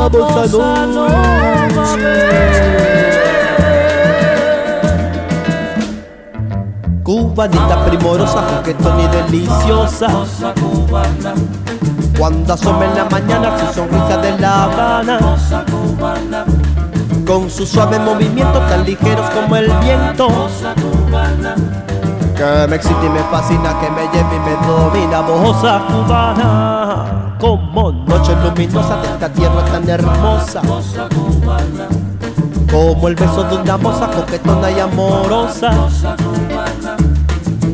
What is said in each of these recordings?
la bossa nova. Cubanita primorosa, juguetón y deliciosa. Cuando asome en la mañana su sonrisa de La Habana. Con sus suaves movimientos tan ligeros como el viento. Que me excita y me fascina, que me lleva y me domina. Bojosa cubana, como noche luminosa de esta tierra tan hermosa. Como el beso de una moza coquetona y amorosa.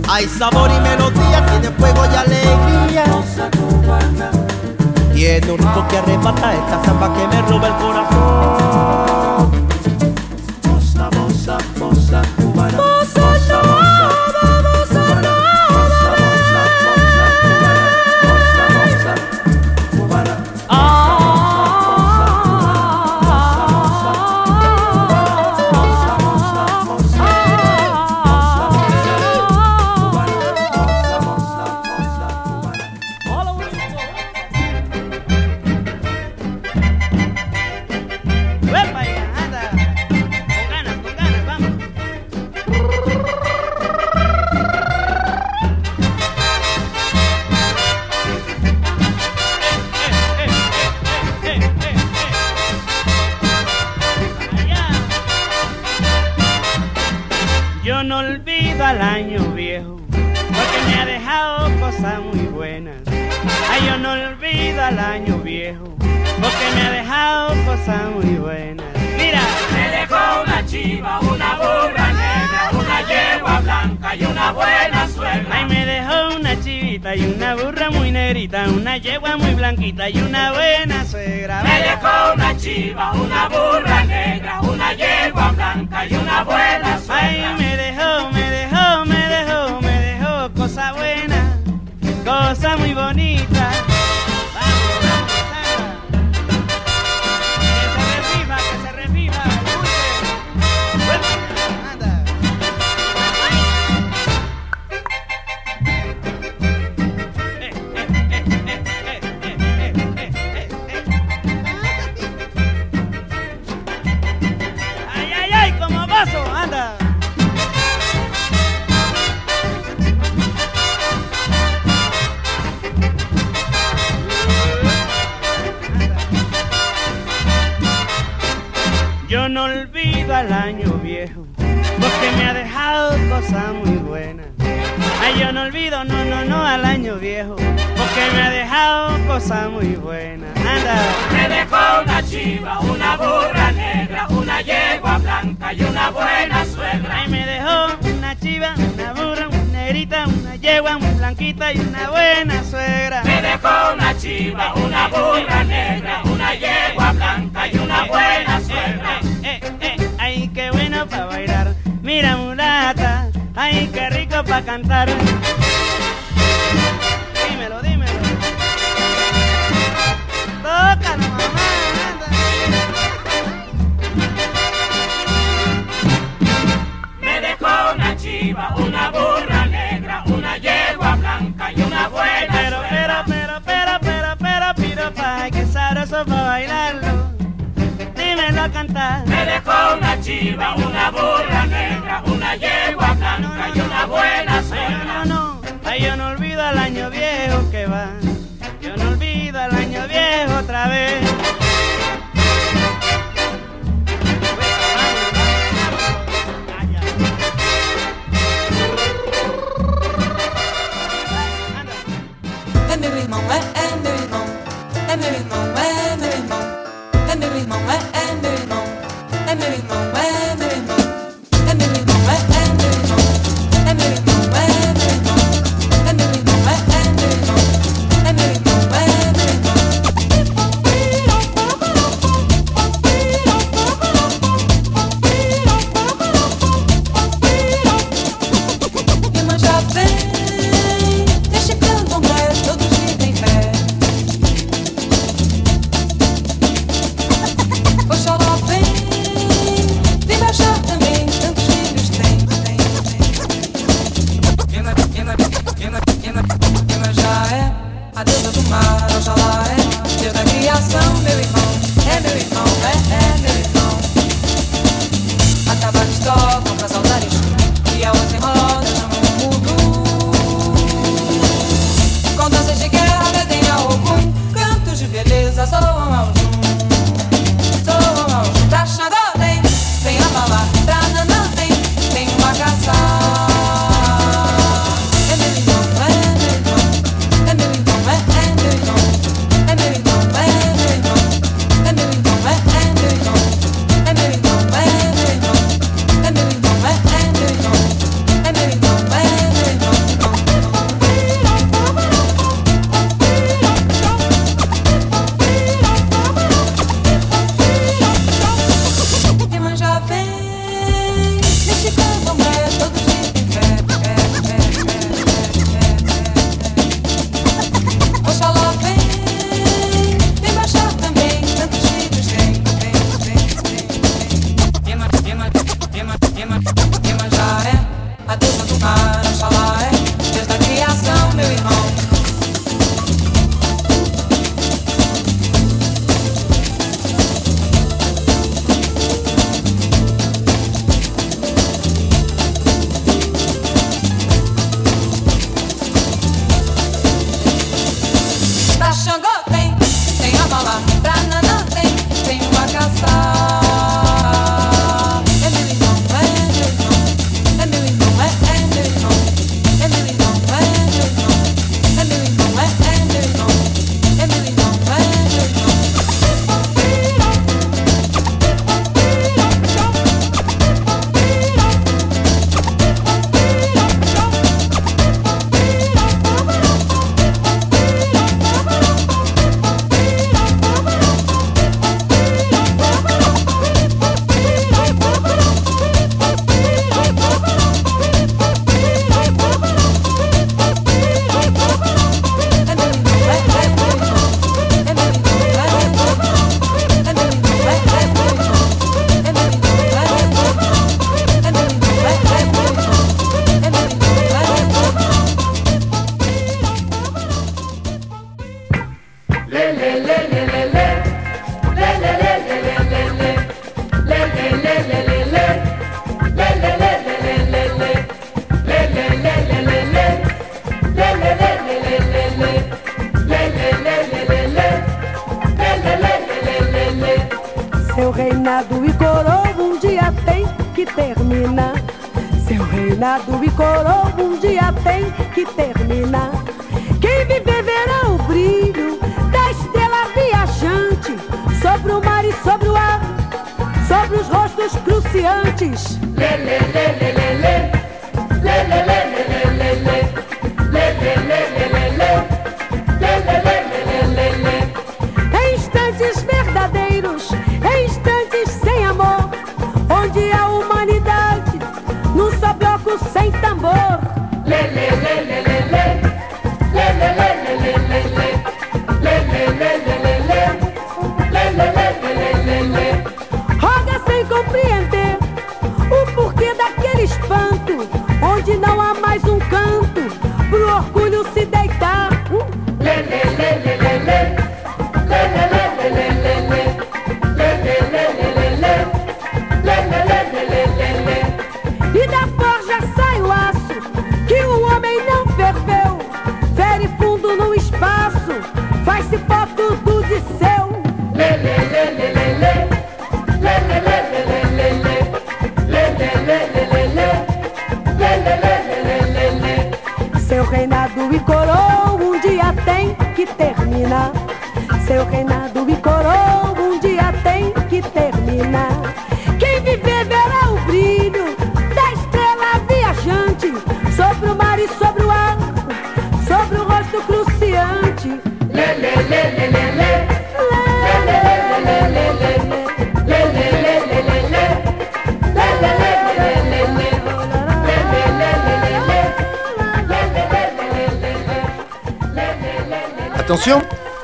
Hay sabor y melodía, tiene fuego y alegría. Tiene un ritmo que arrebata esta samba que me roba el corazón. Una burra negra, una yegua blanca y una buena suegra. ay, me dejó una chivita y una burra muy negrita, una yegua muy blanquita y una buena suegra. Me dejó una chiva, una burra negra, una yegua blanca y una buena Ay, suegra. me dejó, me dejó, me dejó, me dejó cosa buena, cosa muy bonita. Yo no olvido al año viejo, porque me ha dejado cosas muy buenas. Ay, yo no olvido, no, no, no, al año viejo, porque me ha dejado cosas muy buenas. Anda. Me dejó una chiva, una burra negra, una yegua blanca y una buena suegra. Ay, me dejó una chiva, una burra, negrita, una yegua, muy blanquita y una buena suegra. Me dejó una chiva, una burra negra, una yegua blanca y una buena suegra. Eh, eh, eh, ay, qué bueno para bailar. Mira, mulata, ay, qué rico para cantar. Dímelo, dímelo. Tócalo, mamá. anda. Me dejó una chiva, una burra una burra negra, una yegua blanca y una buena suegra. no, no, ay, yo no olvido al año viejo que va. Yo no olvido al año viejo otra vez. Seu reinado e coroa um dia tem que terminar. Seu reinado e coroa um dia tem que terminar. Sobre os rostos cruciantes. Lê, lê, lê, lê, lê, lê, reinado e coroa um dia tem que terminar. Quem viver verá o brilho da estrela viajante sobre o mar e sobre o ar, sobre o rosto cruciante. Lê, lê, lê, lê, lê, lê. Attention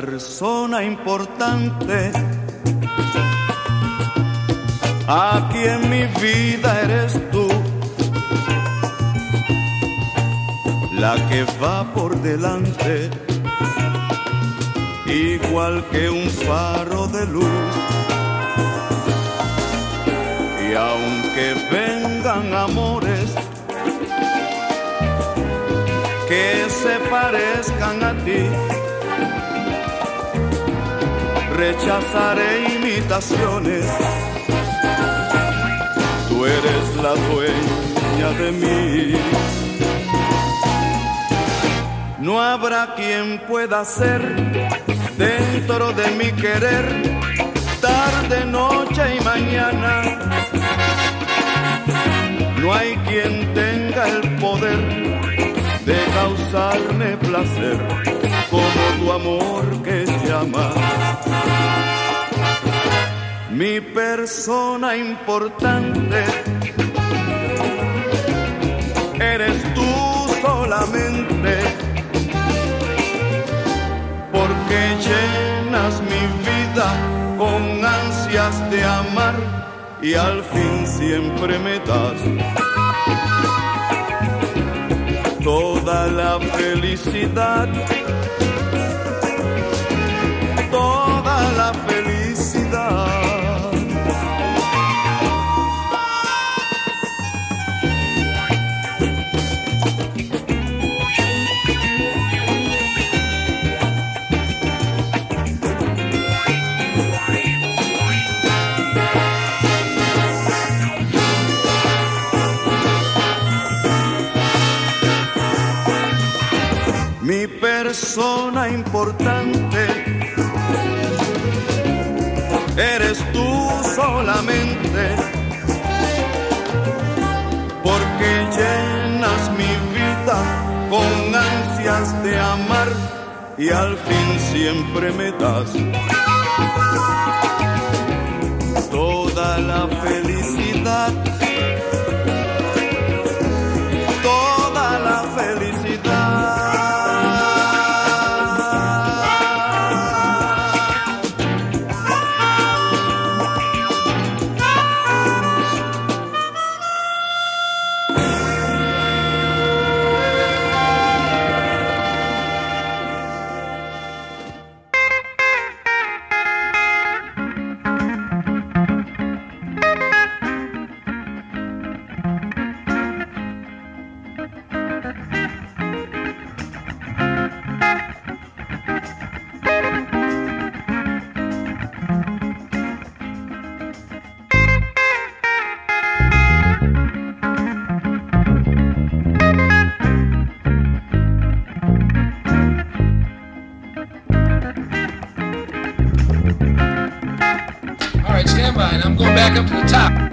Persona importante. Aquí en mi vida eres tú, la que va por delante, igual que un faro de luz. Y aunque vengan amores que se parezcan a ti, rechazaré imitaciones. Tú eres la dueña de mí. No habrá quien pueda ser dentro de mi querer, tarde, noche y mañana. No hay quien tenga el poder de causarme placer como tu amor que llama mi persona importante. Eres tú solamente, porque llenas mi vida con ansias de amar y al fin siempre me das toda la felicidad persona importante. Eres tú solamente, porque llenas mi vida con ansias de amar y al fin siempre me das top.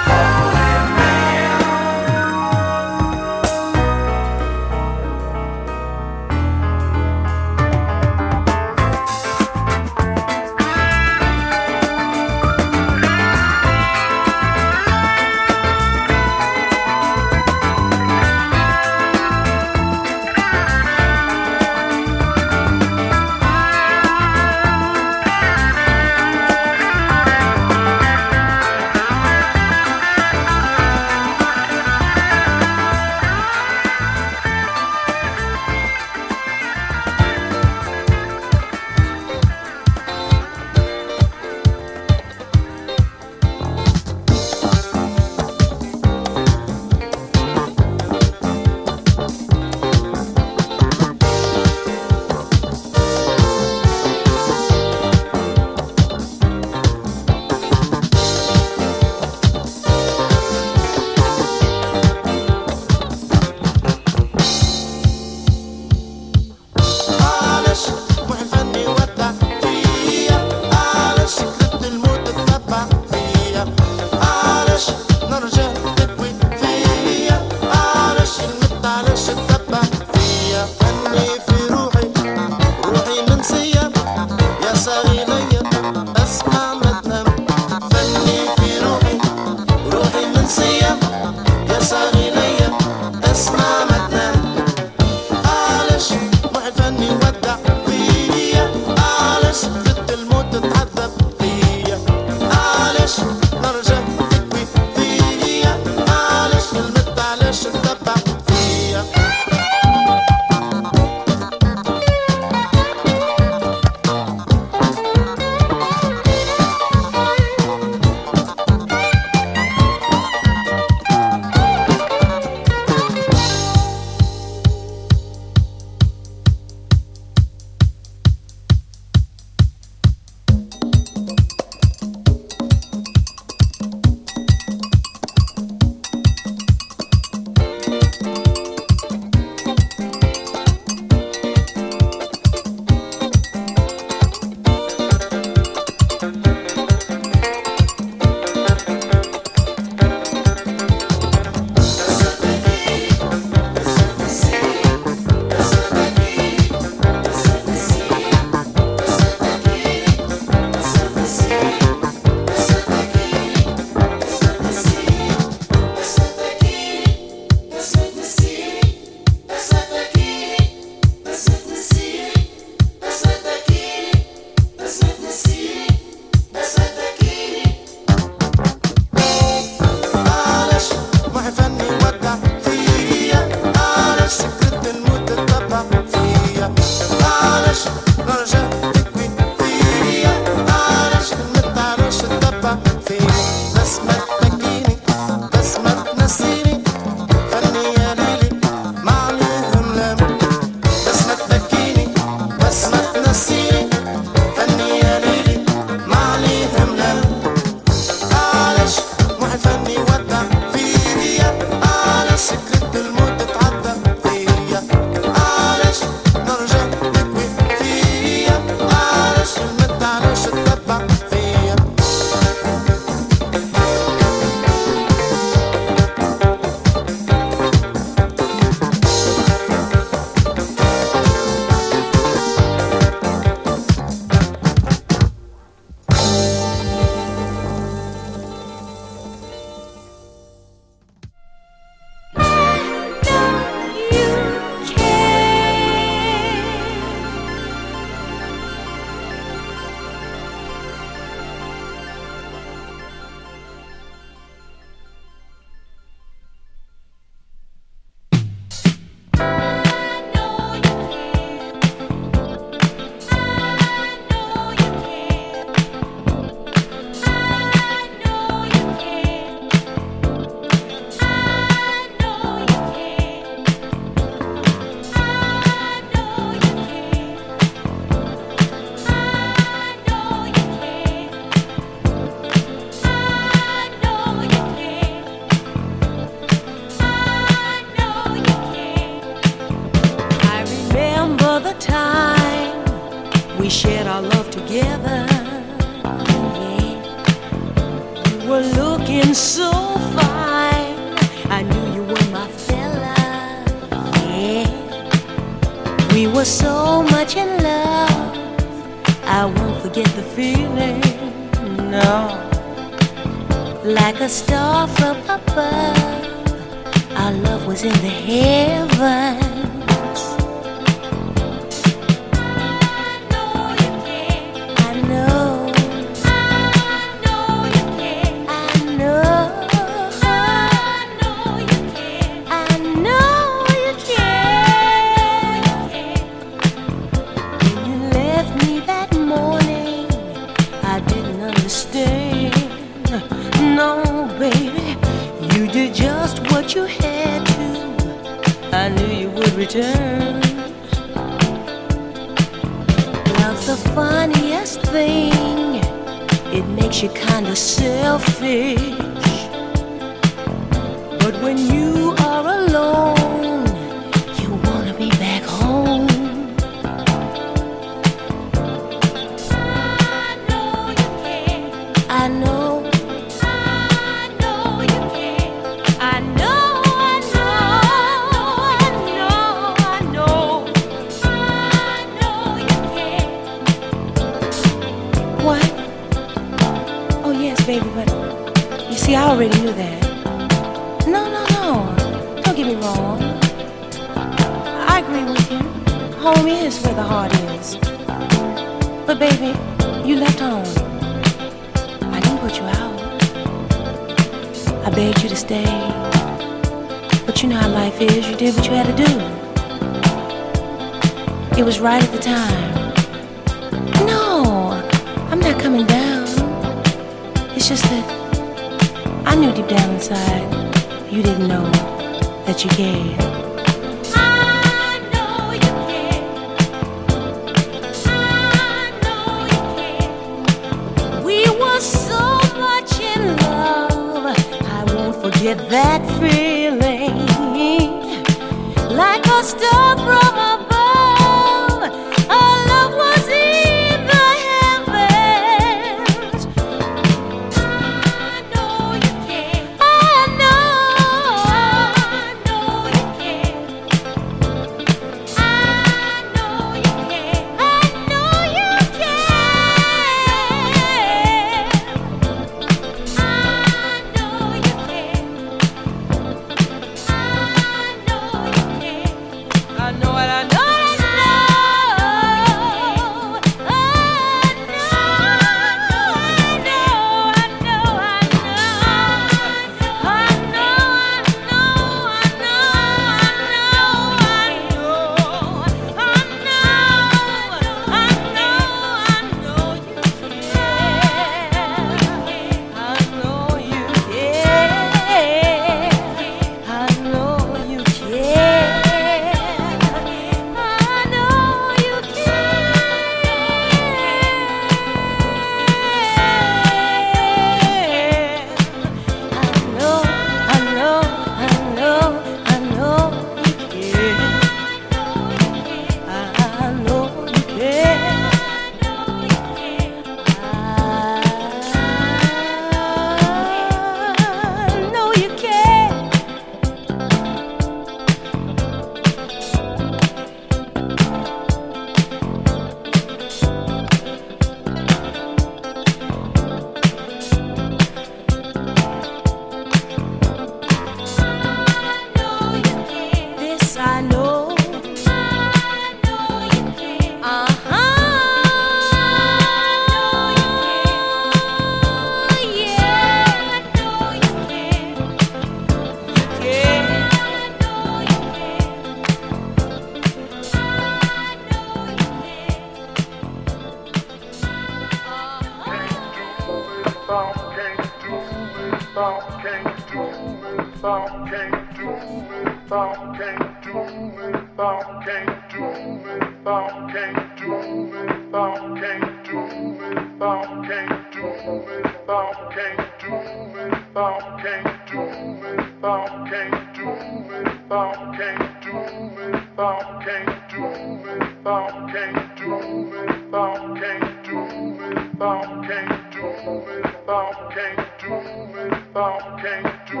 thou can't do it, thou can't do it, thou can't do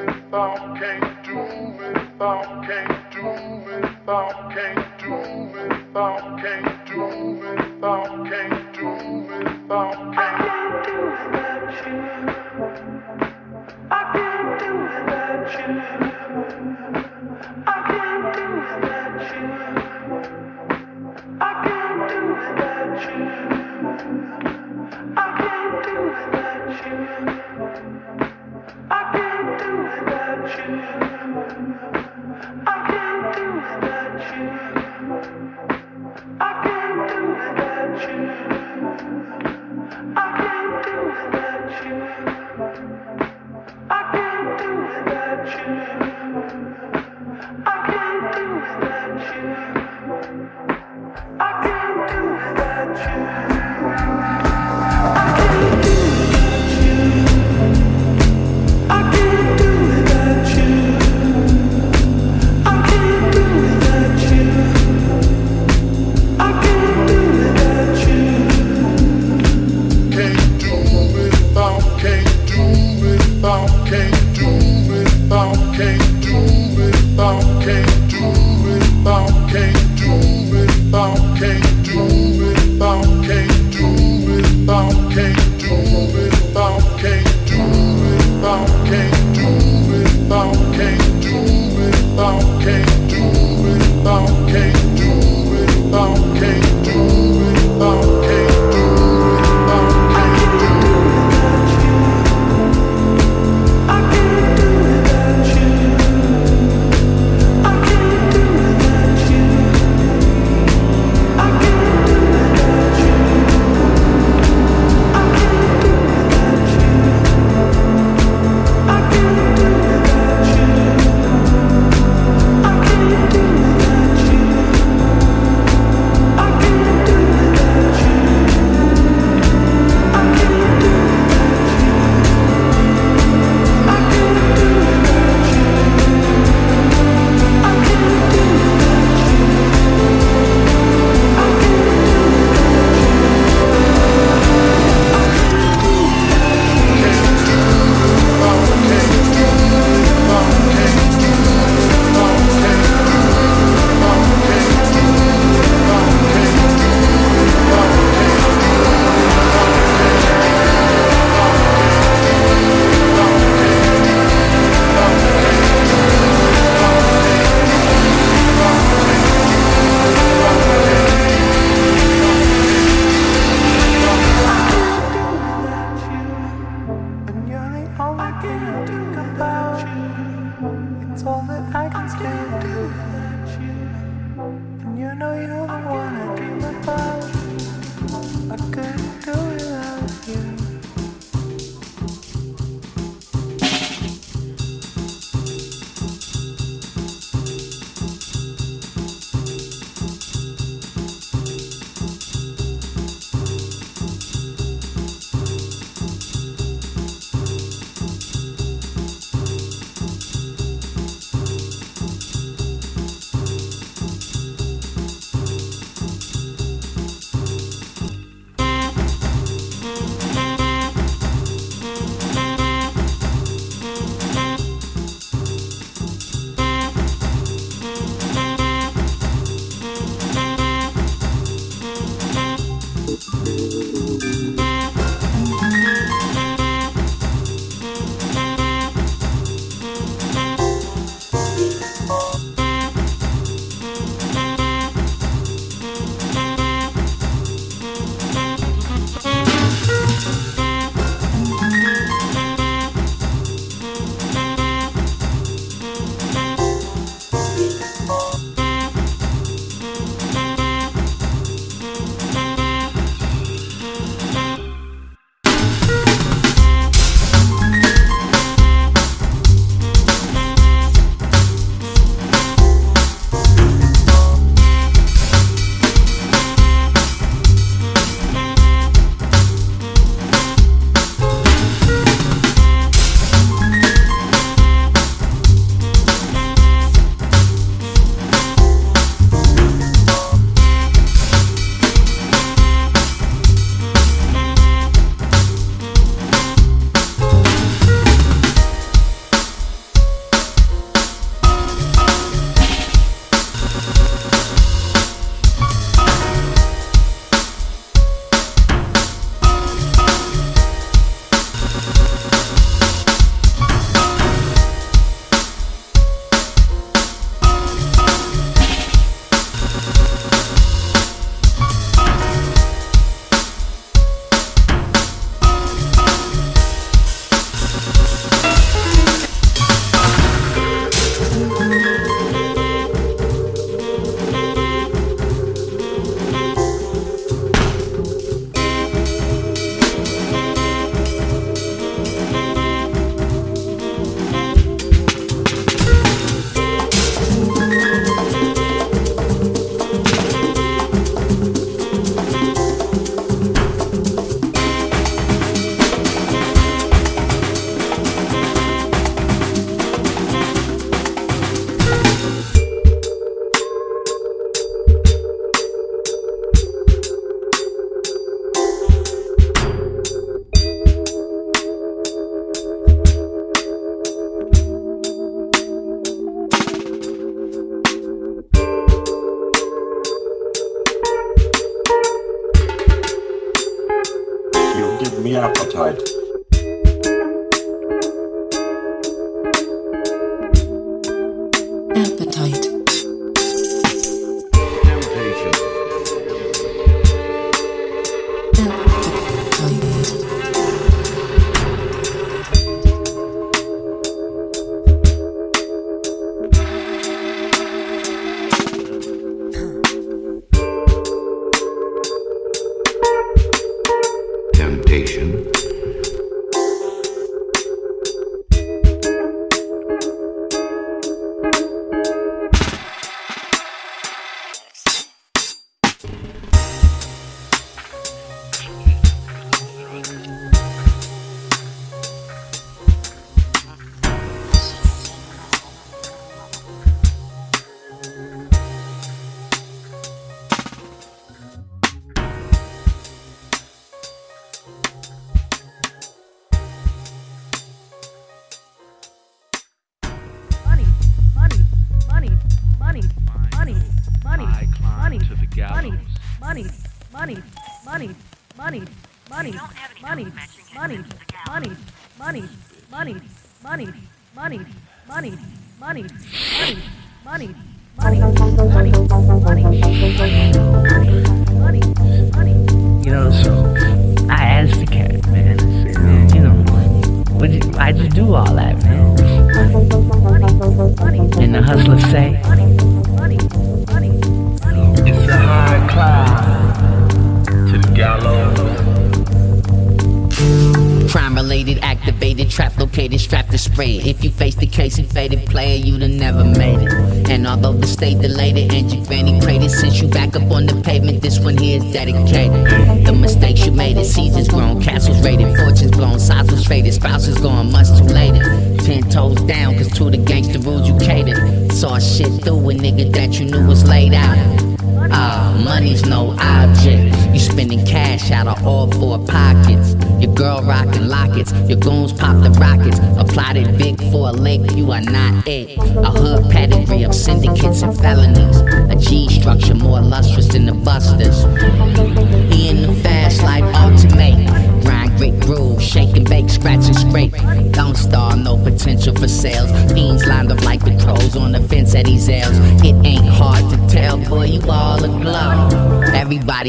it, thou can't do it, thou can't do it, thou can't do it, thou can't do it, thou can't do it, thou can't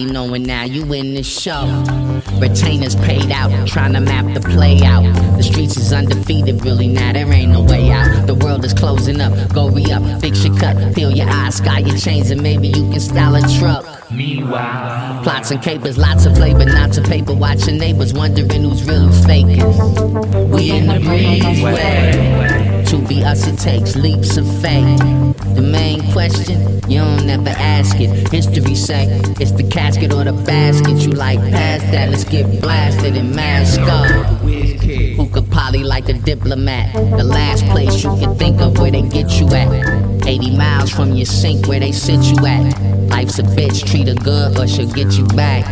Everybody knowing now you in the show. Retainers paid out, trying to map the play out. The streets is undefeated, really now there ain't no way out. The world is closing up, go re up, fix your cut, peel your eyes, sky your chains, and maybe you can style a truck. Meanwhile, Plots and capers, lots of flavor, not to paper. Watching neighbors wondering who's real, who's faking. We in the breezeway. To be us, it takes leaps of faith. The main question, you don't ever ask it. History say it's the casket or the basket. You like past that, let's get blasted and mask up. Who could poly like a diplomat? The last place you can think of where they get you at. 80 miles from your sink where they sit you at. Life's a bitch, treat her good or she'll get you back.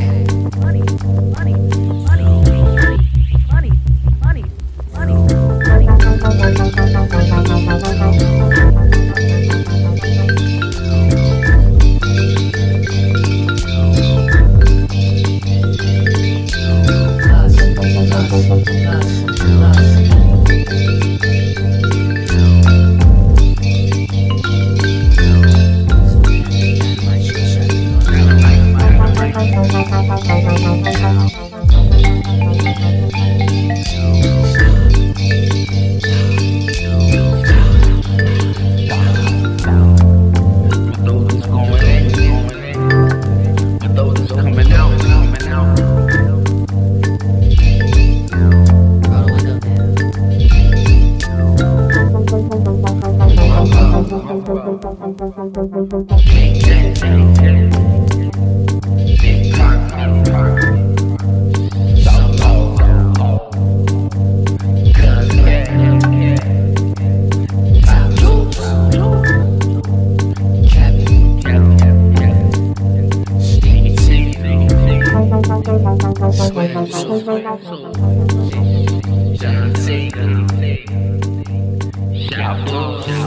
Shabbat.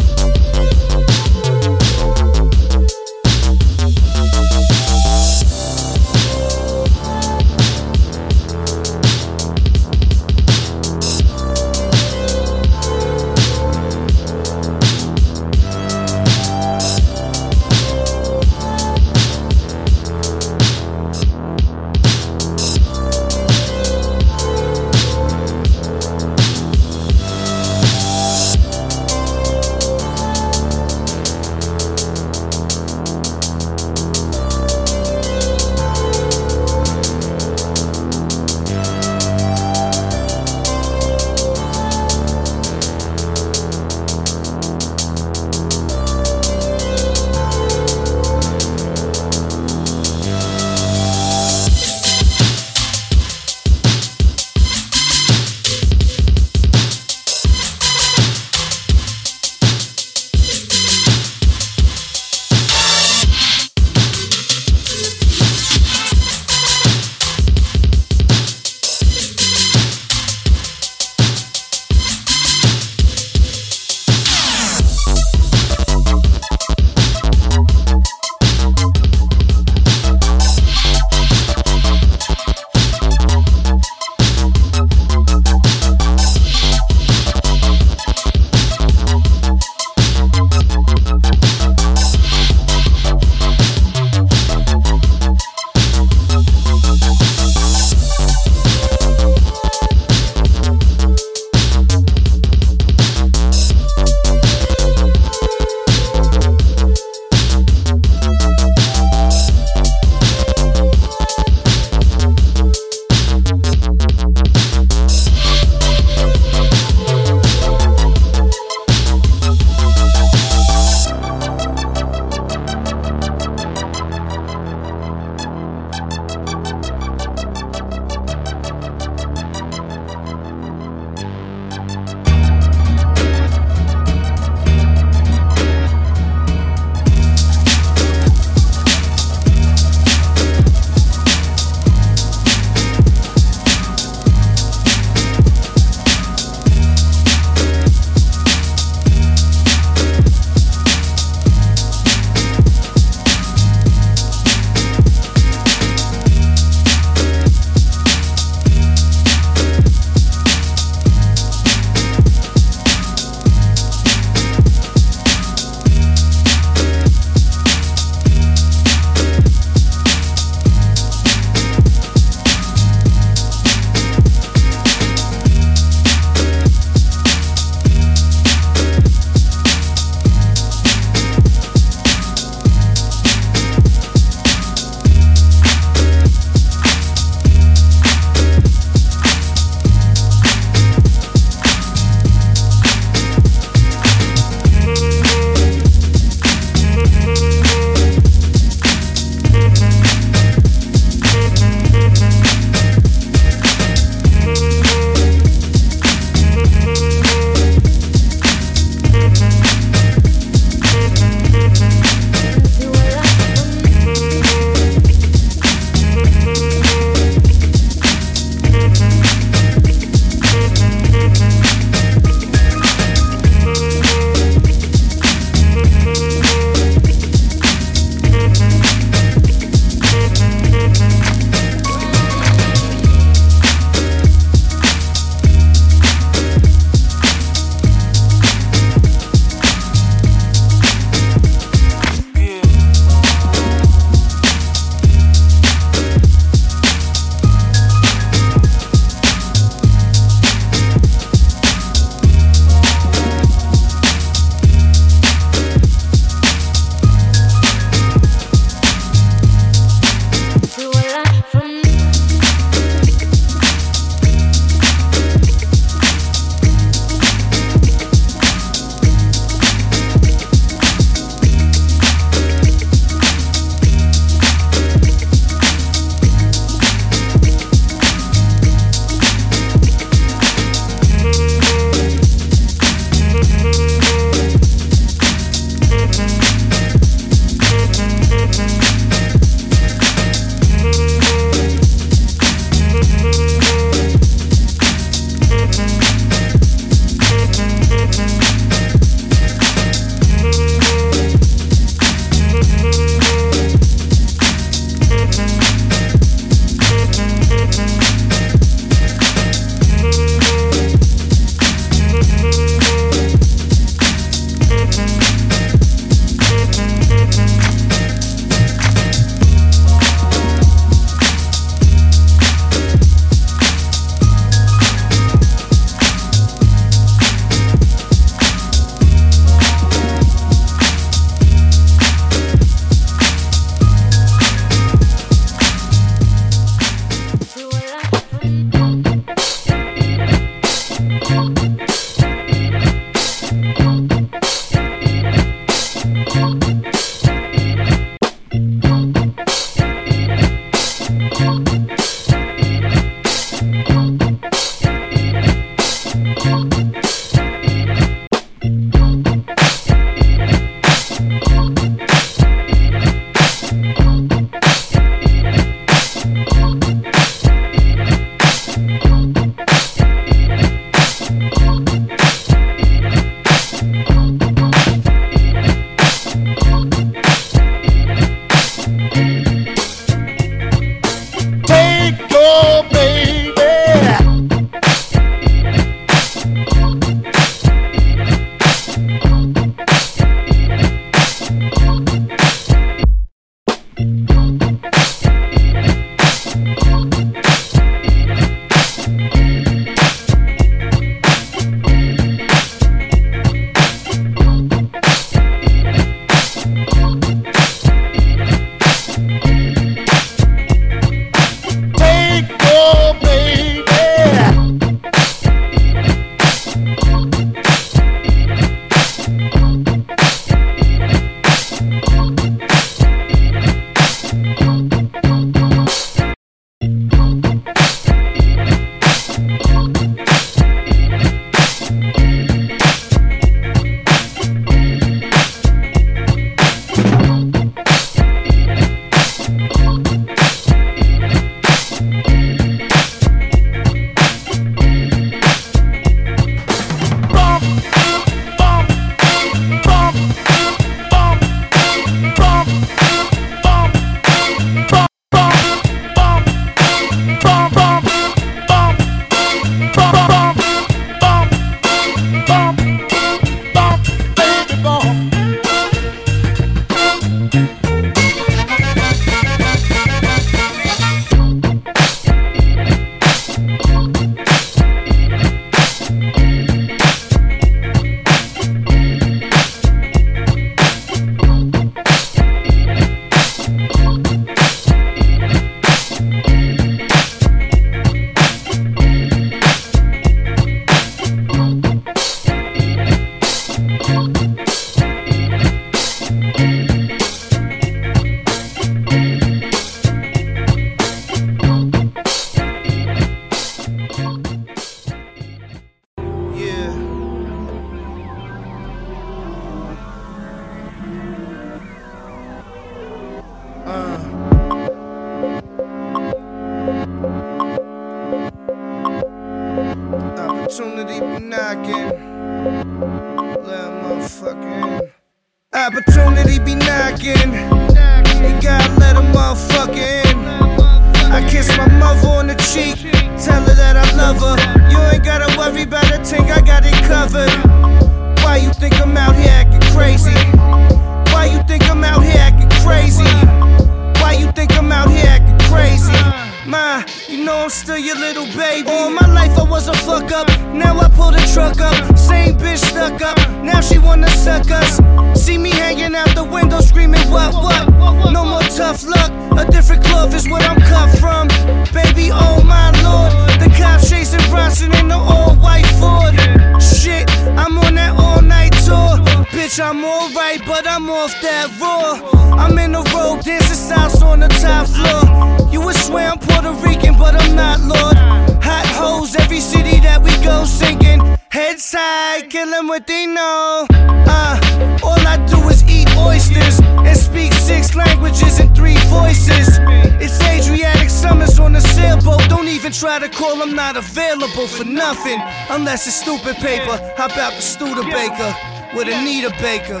Know your little baby. All my life I was a fuck up. Now I pull the truck up. Same bitch stuck up. Now she wanna suck us. See me hanging out the window screaming, what, what? No more tough luck. A different cloth is what I'm cut from. Baby, oh my lord. The cops chasing Bronson in the all white Ford. Shit, I'm on that all night tour. Bitch, I'm alright, but I'm off that raw. I'm in the road, dancing salsa on the top floor. You would swear I'm Puerto Rican, but I'm not, Hot hoes, every city that we go singing. Heads high, kill 'em what they know. Uh, all I do is eat oysters and speak six languages and three voices. It's Adriatic summers on a sailboat. Don't even try to call, I'm not available for nothing. Unless it's stupid paper. How about the Studebaker with Anita Baker?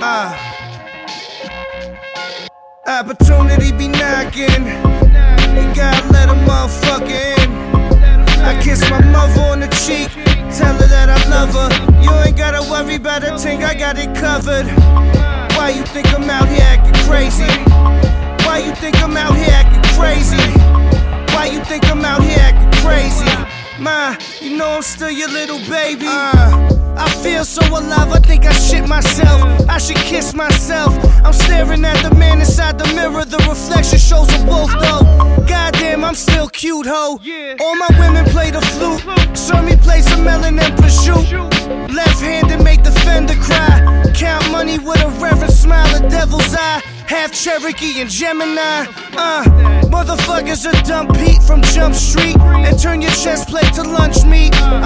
Uh. Opportunity be knocking. You gotta let a motherfucker in. I kiss my mother on the cheek. Tell her that I love her. You ain't gotta worry about a thing, I got it covered. Why you think I'm out here acting crazy? Why you think I'm out here acting crazy? Why you think I'm out here acting crazy? Ma, you know I'm still your little baby. Uh, I feel so alive, I think I shit myself. I should kiss myself. I'm staring at the man inside the mirror. The reflection shows a wolf, though. Goddamn, I'm still cute, ho. All my women play the flute. Serve me play some melon and prosciutto. Left handed make the fender cry. Count money with a reverent smile, a devil's eye. Half Cherokee and Gemini. Uh, motherfuckers are dump Pete from Jump Street and turn your chest plate to lunch meat. I'm